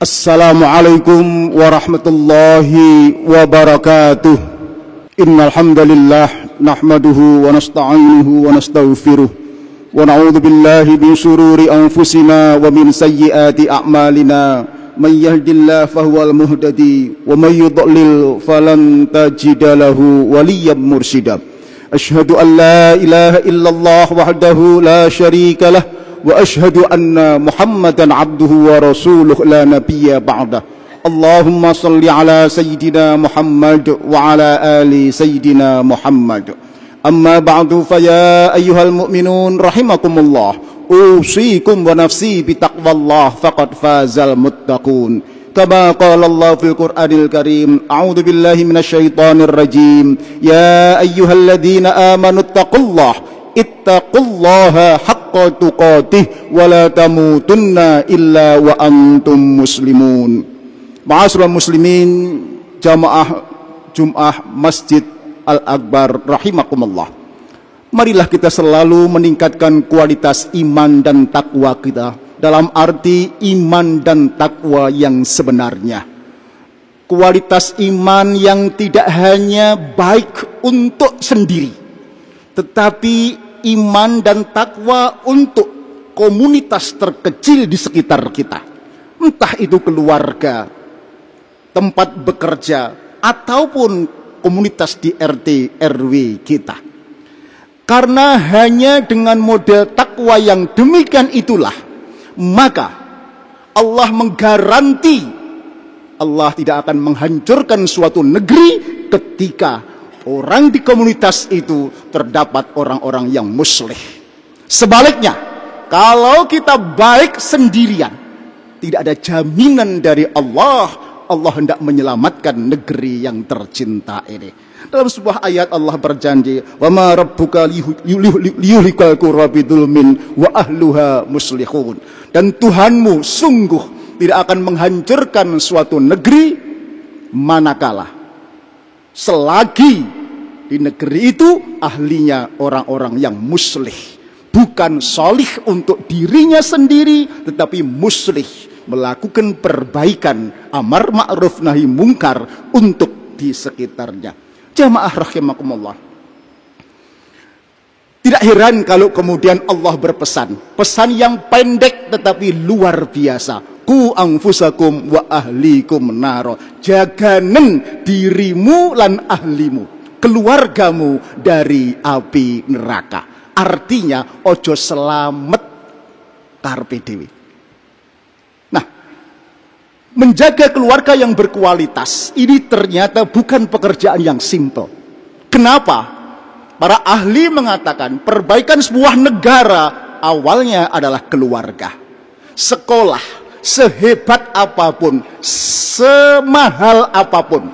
Assalamualaikum warahmatullahi wabarakatuh. Innal hamdalillah nahmaduhu wa nasta'inuhu wa nastaghfiruh wa na'udzu billahi min shururi anfusina wa min sayyiati a'malina. Man yahdihillahu fahuwal muhtadi wa man yudlil falan tajida lahu waliyyan mursyida. Asyhadu an la ilaha illallah wahdahu la syarika lahu وأشهد أن محمدا عبده ورسوله لا نبي بعده. اللهم صل على سيدنا محمد وعلى آل سيدنا محمد. أما بعد فيا أيها المؤمنون رحمكم الله. أوصيكم ونفسي بتقوى الله فقد فاز المتقون. كما قال الله في القرآن الكريم أعوذ بالله من الشيطان الرجيم. يا أيها الذين آمنوا اتقوا الله ittaqullaha haqqa tuqatih wa la tamutunna illa wa antum muslimun. Ma'asyiral muslimin jamaah Jum'ah Masjid Al-Akbar rahimakumullah. Marilah kita selalu meningkatkan kualitas iman dan takwa kita dalam arti iman dan takwa yang sebenarnya. Kualitas iman yang tidak hanya baik untuk sendiri, tetapi iman dan takwa untuk komunitas terkecil di sekitar kita. Entah itu keluarga, tempat bekerja, ataupun komunitas di RT RW kita. Karena hanya dengan model takwa yang demikian itulah, maka Allah menggaranti Allah tidak akan menghancurkan suatu negeri ketika orang di komunitas itu terdapat orang-orang yang muslih. Sebaliknya, kalau kita baik sendirian, tidak ada jaminan dari Allah Allah hendak menyelamatkan negeri yang tercinta ini. Dalam sebuah ayat Allah berjanji, "Wa ma rabbuka liyuhlikal qura wa ahluha muslihun." Dan Tuhanmu sungguh tidak akan menghancurkan suatu negeri manakala selagi di negeri itu ahlinya orang-orang yang muslih. Bukan solih untuk dirinya sendiri tetapi muslih. Melakukan perbaikan amar ma'ruf nahi mungkar untuk di sekitarnya. Jamaah rahimakumullah. Tidak heran kalau kemudian Allah berpesan. Pesan yang pendek tetapi luar biasa. Ku anfusakum wa ahlikum naro. Jaganen dirimu lan ahlimu keluargamu dari api neraka. Artinya ojo selamat karpe dewi nah menjaga keluarga yang berkualitas ini ternyata bukan pekerjaan yang simple. Kenapa? Para ahli mengatakan perbaikan sebuah negara awalnya adalah keluarga sekolah sehebat apa pun, semahal apa pun,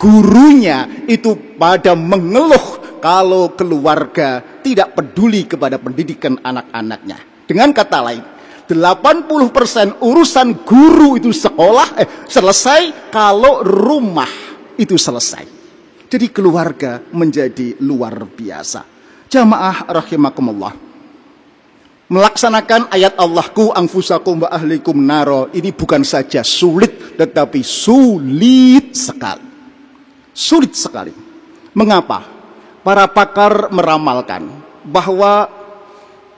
gurunya itu pada mengeluh kalau keluarga tidak peduli kepada pendidikan anak-anaknya. Dengan kata lain, 80% urusan guru itu sekolah eh, selesai kalau rumah itu selesai. Jadi keluarga menjadi luar biasa. Jamaah rahimakumullah melaksanakan ayat Allahku angfusakum wa ahlikum naro ini bukan saja sulit tetapi sulit sekali. Sulit sekali. Mengapa? Para pakar meramalkan bahwa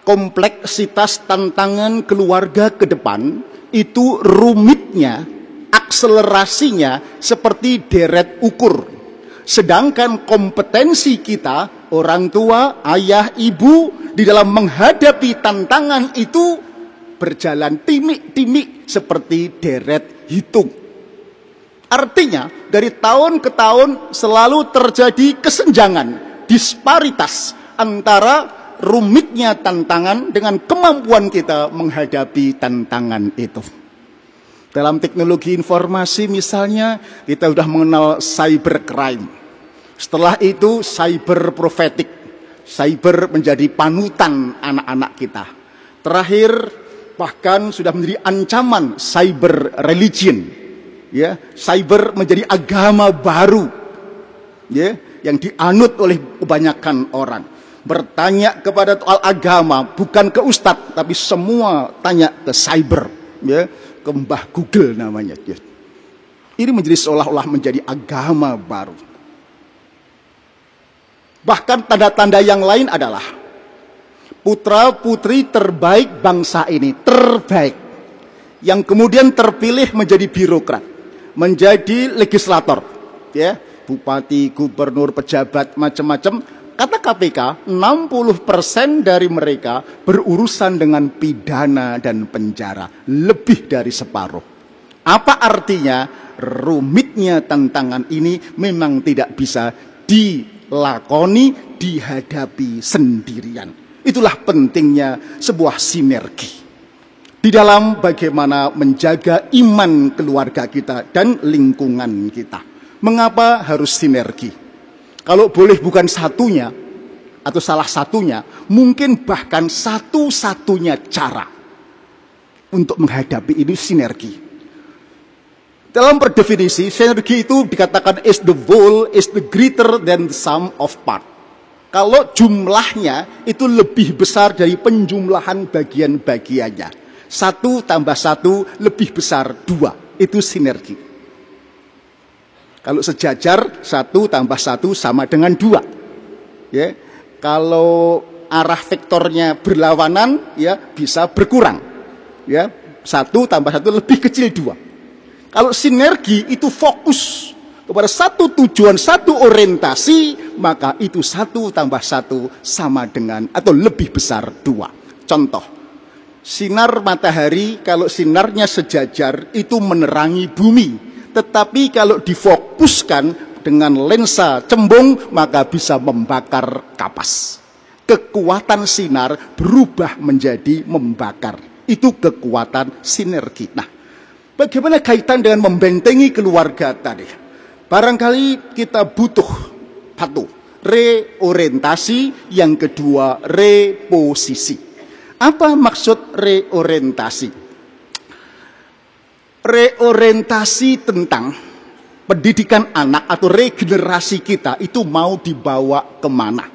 kompleksitas tantangan keluarga ke depan itu rumitnya, akselerasinya seperti deret ukur. Sedangkan kompetensi kita, orang tua, ayah, ibu, di dalam menghadapi tantangan itu berjalan timik-timik seperti deret hitung. Artinya dari tahun ke tahun selalu terjadi kesenjangan, disparitas antara rumitnya tantangan dengan kemampuan kita menghadapi tantangan itu. Dalam teknologi informasi misalnya kita sudah mengenal cybercrime. Setelah itu cyber prophetic cyber menjadi panutan anak-anak kita. Terakhir bahkan sudah menjadi ancaman cyber religion. Ya, cyber menjadi agama baru. Ya, yang dianut oleh kebanyakan orang. Bertanya kepada soal agama bukan ke ustadz tapi semua tanya ke cyber. Ya, ke Mbah Google namanya. Ini menjadi seolah-olah menjadi agama baru. Bahkan tanda-tanda yang lain adalah putra putri terbaik bangsa ini, terbaik. Yang kemudian terpilih menjadi birokrat, menjadi legislator, ya, bupati, gubernur, pejabat, macam-macam. Kata KPK, 60% dari mereka berurusan dengan pidana dan penjara, lebih dari separuh. Apa artinya? Rumitnya tantangan ini memang tidak bisa dilakoni, dihadapi sendirian. Itulah pentingnya sebuah sinergi di dalam bagaimana menjaga iman keluarga kita dan lingkungan kita. Mengapa harus sinergi? Kalau boleh bukan satunya atau salah satunya, mungkin bahkan satu-satunya cara untuk menghadapi ini sinergi. Dalam berdefinisi, sinergi itu dikatakan is the whole is the greater than the sum of part. Kalau jumlahnya itu lebih besar dari penjumlahan bagian-bagiannya. Satu tambah satu lebih besar dua. Itu sinergi. Kalau sejajar, satu tambah satu sama dengan dua. Ya. Kalau arah vektornya berlawanan, ya bisa berkurang. Ya, satu tambah satu lebih kecil dua. Kalau sinergi itu fokus kepada satu tujuan, satu orientasi, maka itu satu tambah satu sama dengan atau lebih besar dua. Contoh, sinar matahari kalau sinarnya sejajar itu menerangi bumi. Tetapi kalau difokuskan dengan lensa cembung maka bisa membakar kapas. Kekuatan sinar berubah menjadi membakar. Itu kekuatan sinergi. Nah, bagaimana kaitan dengan membentengi keluarga tadi? Barangkali kita butuh satu reorientasi, yang kedua reposisi. Apa maksud reorientasi? Reorientasi tentang pendidikan anak atau regenerasi kita itu mau dibawa ke mana?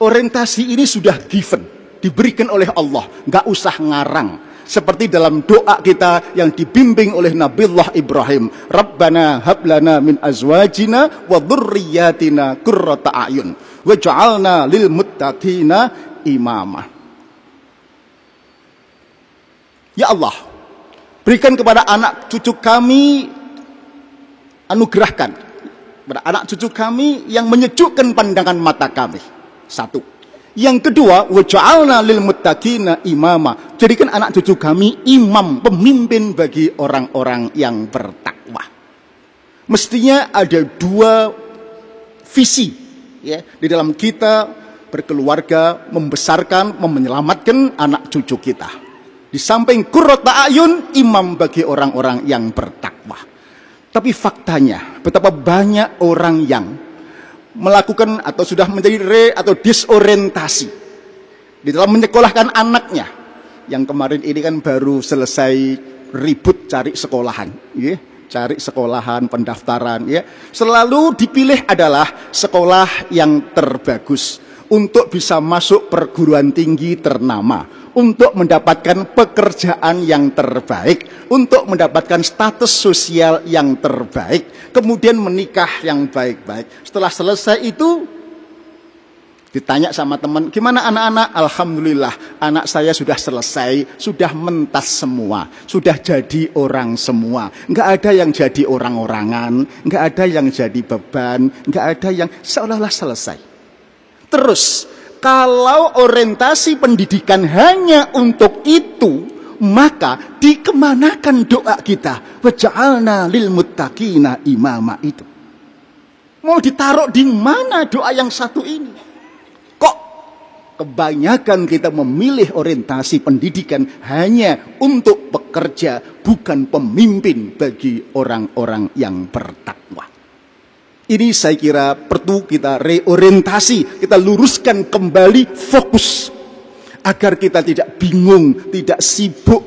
Orientasi ini sudah given, diberikan oleh Allah, nggak usah ngarang. Seperti dalam doa kita yang dibimbing oleh Nabiullah Ibrahim. Rabbana hablana min azwajina wa dhurriyyatina qurrata a'yun. Waj'alna lil muttaqina imama Ya Allah berikan kepada anak cucu kami anugerahkan kepada anak cucu kami yang menyejukkan pandangan mata kami satu yang kedua, waja'alna lil muttaqina imama. Jadikan anak cucu kami imam, pemimpin bagi orang-orang yang bertakwa. Mestinya ada dua visi ya di dalam kita berkeluarga, membesarkan, menyelamatkan anak cucu kita. Di samping kurrota ayun, imam bagi orang-orang yang bertakwa. Tapi faktanya, betapa banyak orang yang melakukan atau sudah menjadi re atau disorientasi di dalam menyekolahkan anaknya. Yang kemarin ini kan baru selesai ribut cari sekolahan ya. Cari sekolahan pendaftaran ya. Selalu dipilih adalah sekolah yang terbagus untuk bisa masuk perguruan tinggi ternama untuk mendapatkan pekerjaan yang terbaik, untuk mendapatkan status sosial yang terbaik, kemudian menikah yang baik-baik. Setelah selesai itu ditanya sama teman, gimana anak-anak? Alhamdulillah, anak saya sudah selesai, sudah mentas semua, sudah jadi orang semua. Enggak ada yang jadi orang-orangan, enggak ada yang jadi beban, enggak ada yang seolah-olah selesai. Terus kalau orientasi pendidikan hanya untuk itu, maka dikemanakan doa kita? Waja'alna lil muttaqina imama itu. Mau ditaruh di mana doa yang satu ini? Kok kebanyakan kita memilih orientasi pendidikan hanya untuk pekerja, bukan pemimpin bagi orang-orang yang bertakwa. Ini saya kira perlu kita reorientasi, kita luruskan kembali fokus agar kita tidak bingung, tidak sibuk.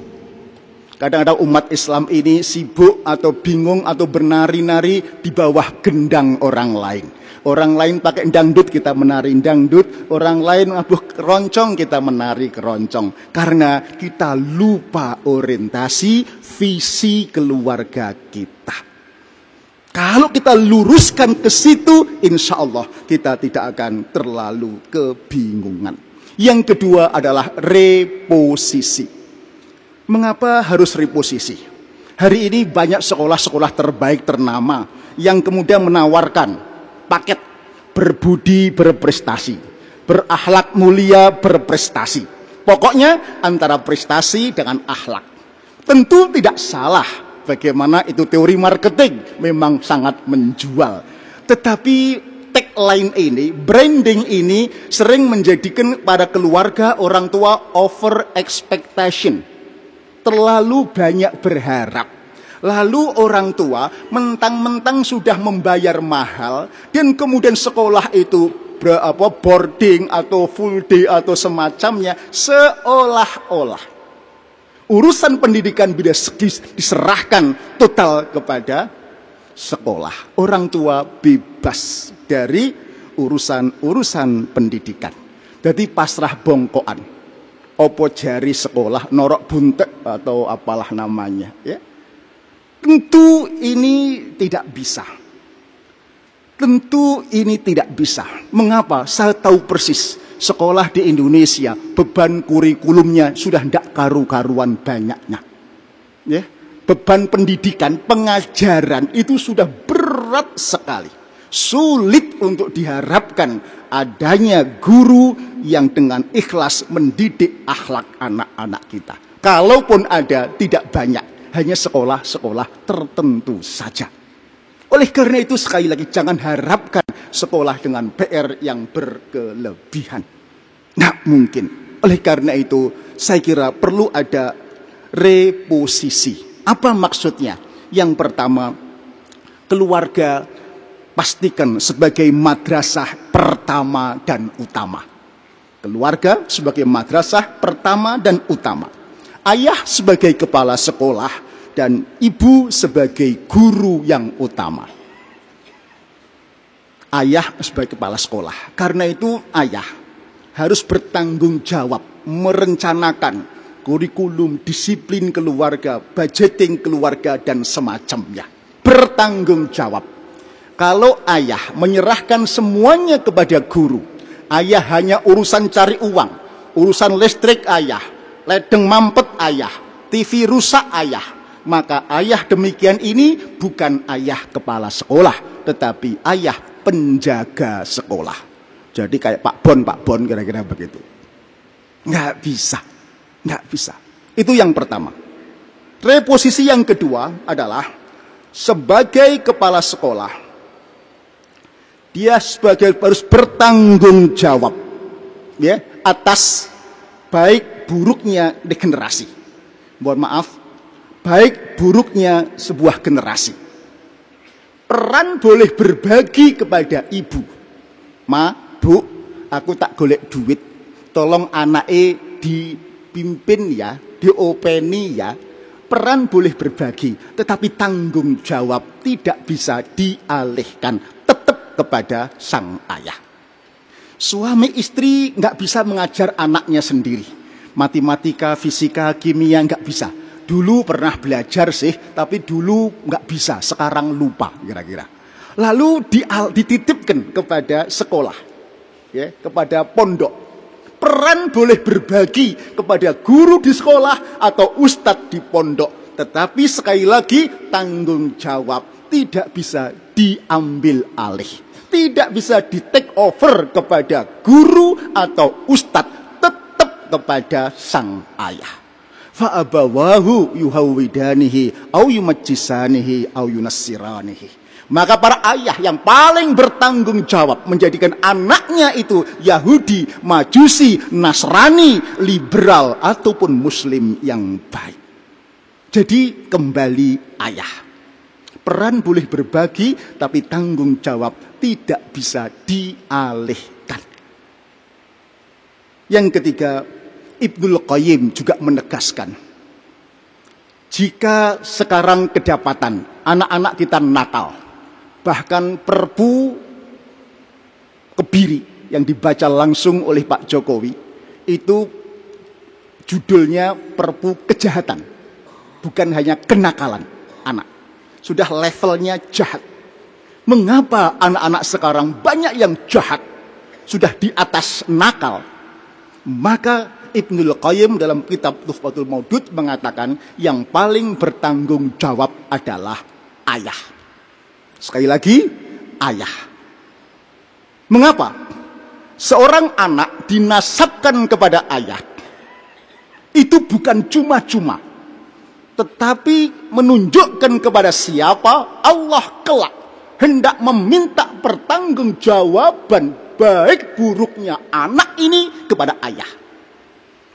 Kadang-kadang umat Islam ini sibuk atau bingung atau bernari-nari di bawah gendang orang lain. Orang lain pakai dangdut kita menari dangdut, orang lain ngabuh keroncong kita menari keroncong. Karena kita lupa orientasi, visi keluarga kita. Kalau kita luruskan ke situ, insya Allah kita tidak akan terlalu kebingungan. Yang kedua adalah reposisi. Mengapa harus reposisi? Hari ini banyak sekolah-sekolah terbaik ternama yang kemudian menawarkan paket berbudi berprestasi, berakhlak mulia berprestasi. Pokoknya antara prestasi dengan akhlak. Tentu tidak salah bagaimana itu teori marketing memang sangat menjual. Tetapi tagline ini, branding ini sering menjadikan pada keluarga orang tua over expectation. Terlalu banyak berharap. Lalu orang tua mentang-mentang sudah membayar mahal dan kemudian sekolah itu apa boarding atau full day atau semacamnya seolah-olah urusan pendidikan bila diserahkan total kepada sekolah. Orang tua bebas dari urusan-urusan pendidikan. Jadi pasrah bongkoan. Opo jari sekolah, norok buntek atau apalah namanya. Ya. Tentu ini tidak bisa. Tentu ini tidak bisa. Mengapa? Saya tahu persis sekolah di Indonesia beban kurikulumnya sudah tidak karu-karuan banyaknya. Ya, beban pendidikan, pengajaran itu sudah berat sekali. Sulit untuk diharapkan adanya guru yang dengan ikhlas mendidik akhlak anak-anak kita. Kalaupun ada, tidak banyak. Hanya sekolah-sekolah tertentu saja. Oleh karena itu sekali lagi jangan harapkan sekolah dengan PR yang berkelebihan. Nah mungkin. Oleh karena itu saya kira perlu ada reposisi. Apa maksudnya? Yang pertama, keluarga pastikan sebagai madrasah pertama dan utama. Keluarga sebagai madrasah pertama dan utama. Ayah sebagai kepala sekolah dan ibu sebagai guru yang utama ayah sebagai kepala sekolah. Karena itu ayah harus bertanggung jawab merencanakan kurikulum, disiplin keluarga, budgeting keluarga dan semacamnya. Bertanggung jawab. Kalau ayah menyerahkan semuanya kepada guru, ayah hanya urusan cari uang, urusan listrik ayah, ledeng mampet ayah, TV rusak ayah, maka ayah demikian ini bukan ayah kepala sekolah, tetapi ayah penjaga sekolah. Jadi kayak Pak Bon, Pak Bon kira-kira begitu. Nggak bisa, nggak bisa. Itu yang pertama. Reposisi yang kedua adalah sebagai kepala sekolah, dia sebagai harus bertanggung jawab ya atas baik buruknya degenerasi. Mohon maaf, baik buruknya sebuah generasi peran boleh berbagi kepada ibu. Ma, bu, aku tak golek duit. Tolong anaknya dipimpin ya, diopeni ya. Peran boleh berbagi, tetapi tanggung jawab tidak bisa dialihkan. Tetap kepada sang ayah. Suami istri nggak bisa mengajar anaknya sendiri. Matematika, fisika, kimia nggak bisa Dulu pernah belajar sih, tapi dulu nggak bisa, sekarang lupa kira-kira. Lalu di, dititipkan kepada sekolah, ya, kepada pondok. Peran boleh berbagi kepada guru di sekolah atau ustadz di pondok. Tetapi sekali lagi tanggung jawab tidak bisa diambil alih. Tidak bisa di take over kepada guru atau ustadz. Tetap kepada sang ayah fa'abawahu yuhawidanihi au. Maka para ayah yang paling bertanggung jawab menjadikan anaknya itu Yahudi, Majusi, Nasrani, liberal ataupun muslim yang baik. Jadi kembali ayah. Peran boleh berbagi tapi tanggung jawab tidak bisa dialihkan. Yang ketiga, Ibnul Qayyim juga menegaskan, jika sekarang kedapatan anak-anak kita nakal, bahkan perpu kebiri yang dibaca langsung oleh Pak Jokowi, itu judulnya perpu kejahatan. bukan hanya kenakalan anak. Sudah levelnya jahat. Mengapa anak-anak sekarang banyak yang jahat? Sudah di atas nakal. Maka Ibnul Qayyim dalam kitab Tuhfatul Maudud mengatakan yang paling bertanggung jawab adalah ayah. Sekali lagi, ayah. Mengapa? Seorang anak dinasabkan kepada ayah. Itu bukan cuma-cuma. Tetapi menunjukkan kepada siapa Allah kelak hendak meminta pertanggungjawaban baik buruknya anak ini kepada ayah.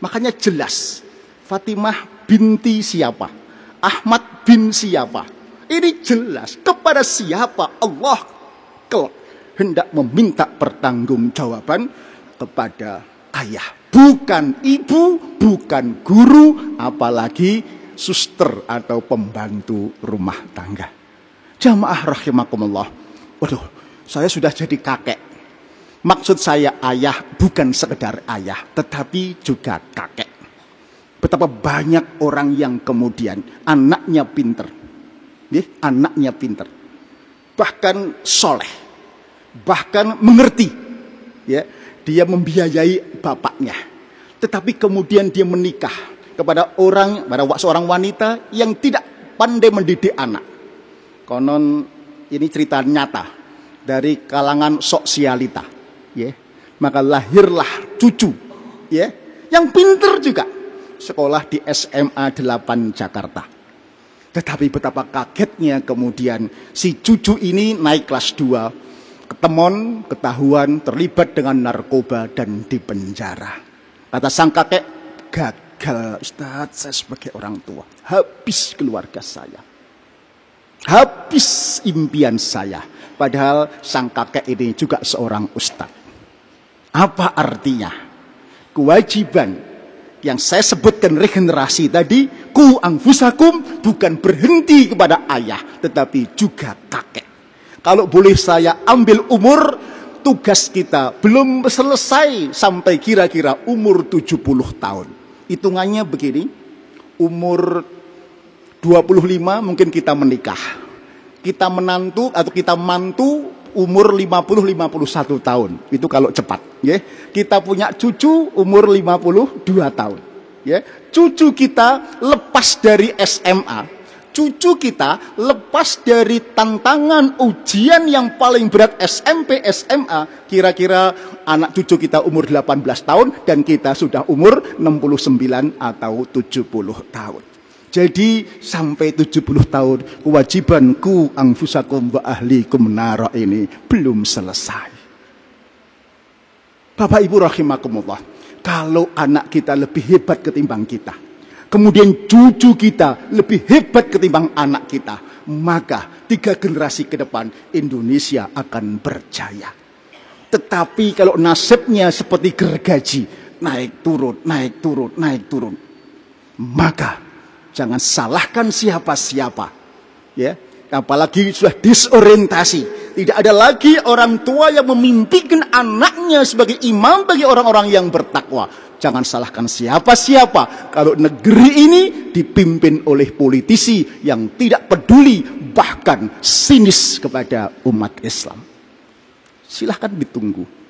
Makanya jelas Fatimah binti siapa? Ahmad bin siapa? Ini jelas kepada siapa Allah kelak hendak meminta pertanggungjawaban kepada ayah. Bukan ibu, bukan guru, apalagi suster atau pembantu rumah tangga. Jamaah rahimakumullah. Waduh, saya sudah jadi kakek. Maksud saya ayah bukan sekedar ayah, tetapi juga kakek. Betapa banyak orang yang kemudian anaknya pinter. Ya, anaknya pinter. Bahkan soleh. Bahkan mengerti. Ya, dia membiayai bapaknya. Tetapi kemudian dia menikah kepada orang, pada seorang wanita yang tidak pandai mendidik anak. Konon ini cerita nyata dari kalangan sosialita ya. Maka lahirlah cucu ya. Yang pinter juga. Sekolah di SMA 8 Jakarta. Tetapi betapa kagetnya kemudian si cucu ini naik kelas 2 ketemon ketahuan terlibat dengan narkoba dan dipenjara. Kata sang kakek gagal Ustaz saya sebagai orang tua. Habis keluarga saya. Habis impian saya. Padahal sang kakek ini juga seorang ustadz apa artinya? Kewajiban yang saya sebutkan regenerasi tadi, ku angfusakum bukan berhenti kepada ayah, tetapi juga kakek. Kalau boleh saya ambil umur, tugas kita belum selesai sampai kira-kira umur 70 tahun. Hitungannya begini, umur 25 mungkin kita menikah. Kita menantu atau kita mantu umur 50-51 tahun. Itu kalau cepat. Ya. Kita punya cucu umur 52 tahun. Ya. Cucu kita lepas dari SMA. Cucu kita lepas dari tantangan ujian yang paling berat SMP, SMA. Kira-kira anak cucu kita umur 18 tahun dan kita sudah umur 69 atau 70 tahun. Jadi sampai 70 tahun kewajibanku angfusakum wa ahlikum nara ini belum selesai. Bapak Ibu rahimakumullah. Kalau anak kita lebih hebat ketimbang kita. Kemudian cucu kita lebih hebat ketimbang anak kita. Maka tiga generasi ke depan Indonesia akan berjaya. Tetapi kalau nasibnya seperti gergaji. Naik turun, naik turun, naik turun. Maka Jangan salahkan siapa-siapa. Ya, apalagi sudah disorientasi. Tidak ada lagi orang tua yang memimpikan anaknya sebagai imam bagi orang-orang yang bertakwa. Jangan salahkan siapa-siapa kalau negeri ini dipimpin oleh politisi yang tidak peduli bahkan sinis kepada umat Islam. Silahkan ditunggu.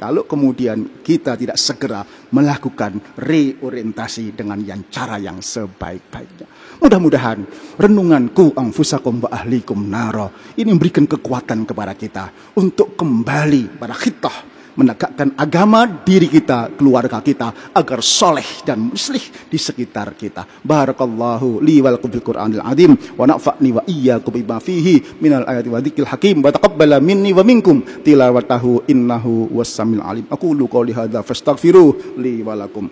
Kalau kemudian kita tidak segera melakukan reorientasi dengan yang cara yang sebaik-baiknya. Mudah-mudahan renunganku angfusakum wa ahlikum nara ini memberikan kekuatan kepada kita untuk kembali pada khitah menegakkan agama diri kita, keluarga kita agar soleh dan muslih di sekitar kita. Barakallahu li wal bil Qur'anil azim wa nafa'ni wa iyyakum bima fihi minal ayati wa hakim wa taqabbala minni wa minkum tilawatahu innahu wassamil alim. Aqulu qouli hadza fastaghfiruh li wa lakum.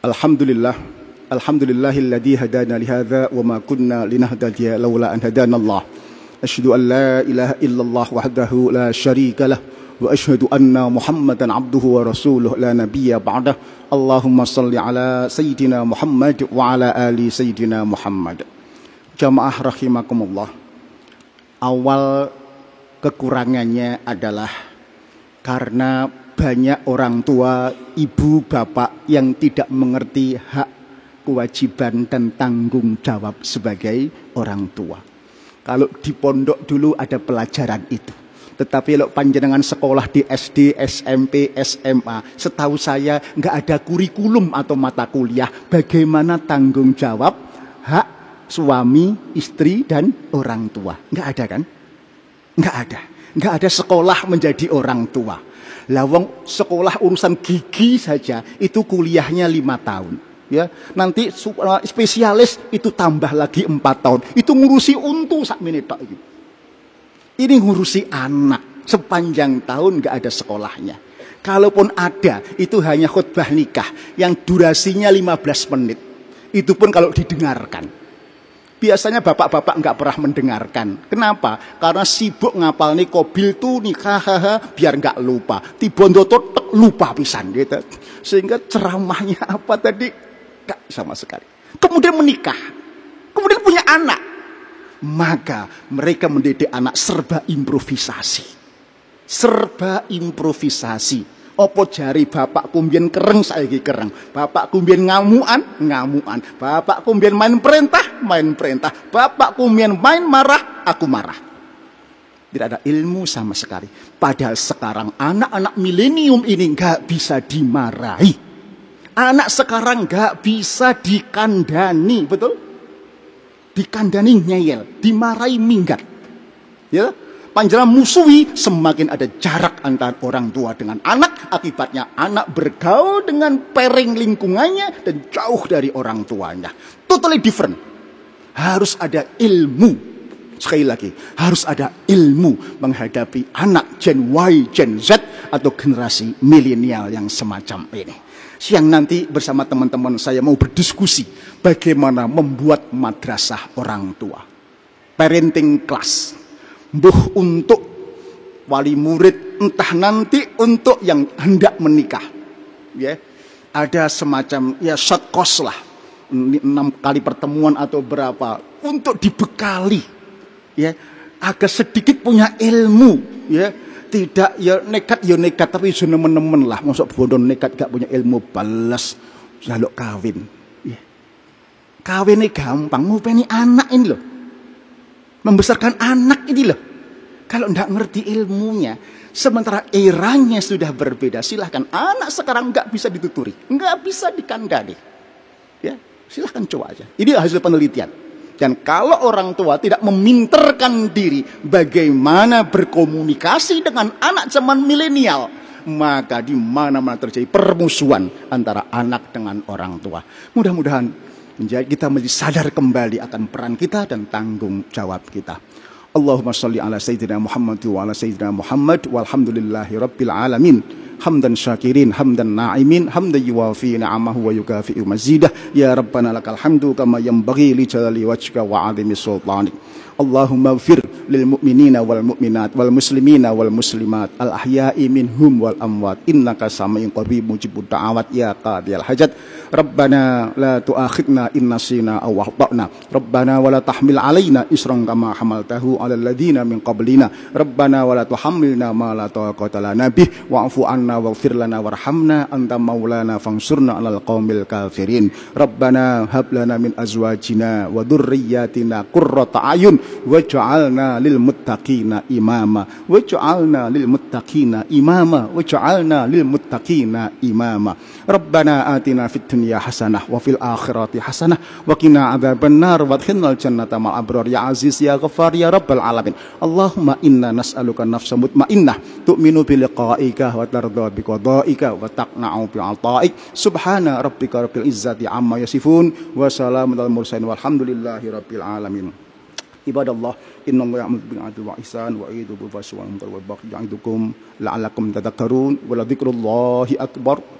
Alhamdulillah Alhamdulillahilladzi hadana li hadza wa ma kunna linahtadiya laula an hadana Allah. أشهد أن لا إله إلا الله وحده لا شريك له وأشهد أن محمدا عبده ورسوله لا نبي بعده. اللهم صل على سيدنا محمد وعلى آل سيدنا محمد. أحركم الله. Awal kekurangannya adalah Karena banyak orang tua, ibu, bapak yang tidak mengerti hak kewajiban dan tanggung jawab sebagai orang tua. Kalau di pondok dulu ada pelajaran itu. Tetapi kalau panjenengan sekolah di SD, SMP, SMA, setahu saya nggak ada kurikulum atau mata kuliah bagaimana tanggung jawab hak suami, istri, dan orang tua. Nggak ada kan? Nggak ada. Nggak ada sekolah menjadi orang tua. Lawang sekolah urusan gigi saja itu kuliahnya lima tahun. Ya, nanti uh, spesialis itu tambah lagi empat tahun. Itu ngurusi untu sak menit pak. Ini ngurusi anak. Sepanjang tahun nggak ada sekolahnya. Kalaupun ada, itu hanya khutbah nikah yang durasinya 15 menit. Itu pun kalau didengarkan. Biasanya bapak-bapak nggak pernah mendengarkan. Kenapa? Karena sibuk ngapal nih kobil tuh nikah, haha, biar nggak lupa. Tibondoto lupa pisan gitu. Sehingga ceramahnya apa tadi? Sama sekali. Kemudian menikah. Kemudian punya anak maka mereka mendidik anak serba improvisasi. Serba improvisasi. Opo jari bapak kumbien kereng saya kereng. Bapak kumbien ngamuan, ngamuan. Bapak kumbien main perintah, main perintah. Bapak kumbien main marah, aku marah. Tidak ada ilmu sama sekali. Padahal sekarang anak-anak milenium ini nggak bisa dimarahi. Anak sekarang nggak bisa dikandani, betul? dikandani nyeyel, dimarahi minggat. Ya, panjang musuhi semakin ada jarak antara orang tua dengan anak akibatnya anak bergaul dengan pering lingkungannya dan jauh dari orang tuanya totally different harus ada ilmu sekali lagi harus ada ilmu menghadapi anak Gen Y Gen Z atau generasi milenial yang semacam ini Siang nanti bersama teman-teman saya mau berdiskusi bagaimana membuat madrasah orang tua. Parenting class. Buh untuk wali murid, entah nanti untuk yang hendak menikah. Ya. Ada semacam ya short course lah. Enam kali pertemuan atau berapa untuk dibekali ya agar sedikit punya ilmu ya tidak ya nekat ya nekat tapi sudah nemen-nemen lah. Masuk bodoh nekat gak punya ilmu balas lalu kawin. Ya. kawin ini gampang pengen anak ini loh. Membesarkan anak ini loh. Kalau ndak ngerti ilmunya sementara eranya sudah berbeda silahkan anak sekarang nggak bisa dituturi nggak bisa dikandani. Ya silahkan coba aja. Ini hasil penelitian dan kalau orang tua tidak meminterkan diri bagaimana berkomunikasi dengan anak zaman milenial, maka di mana-mana terjadi permusuhan antara anak dengan orang tua. Mudah-mudahan kita menjadi sadar kembali akan peran kita dan tanggung jawab kita. Allahumma salli ala sayyidina Muhammad wa ala sayyidina Muhammad walhamdulillahi rabbil alamin. Hamdan syakirin hamdan na'imin hamdan yuwafi ni'amahu wa yukafi'u mazidah. Ya rabbana lakal hamdu kama yanbaghi li jalali wajhika wa 'azimi sultanik. Allahumma fir lil mu'minina wal mu'minat wal muslimina wal muslimat. Al ahya'i minhum wal amwat. Innaka samiun qarib mujibud da'awat. Ya qadiyal hajat. Rabbana la tu'akhidna inna sina aw. Rabbana wala tahmil alaina isran kama hamaltahu ala ladzina min qablina. Rabbana wala tuhamilna ma la taqata nabih wa'afu 'anna waghfir lana warhamna anta maulana fangsurna 'alal qaumil kafirin. Rabbana hablana min azwajina wa durriyatina qurrata ayun waj'alna lil muttaqina imama. Waj'alna lil muttaqina imama. Waj'alna lil muttaqina imama. Rabbana atina fitun dunya hasanah wa fil akhirati hasanah wa qina adzabannar wa adkhilnal jannata ma'al abrar. Ya aziz ya ghafar ya rabbal alamin. Allahumma inna nas'aluka nafsan mutmainnah. Tu'minu bi liqa'ika wa tardha bi qada'ika wa taqna'u bi 'ata'ik. Subhana rabbika rabbil izzati amma yasifun wa salamun al mursalin. Walhamdulillahi rabbil alamin. Ibadallah innallaha ya'muru bil 'adli wal ihsan wa yu'idhu bil fahsya'i wal munkar wal baghi. Ya'idukum la'allakum tadhakkarun wa la dhikrullahi akbar.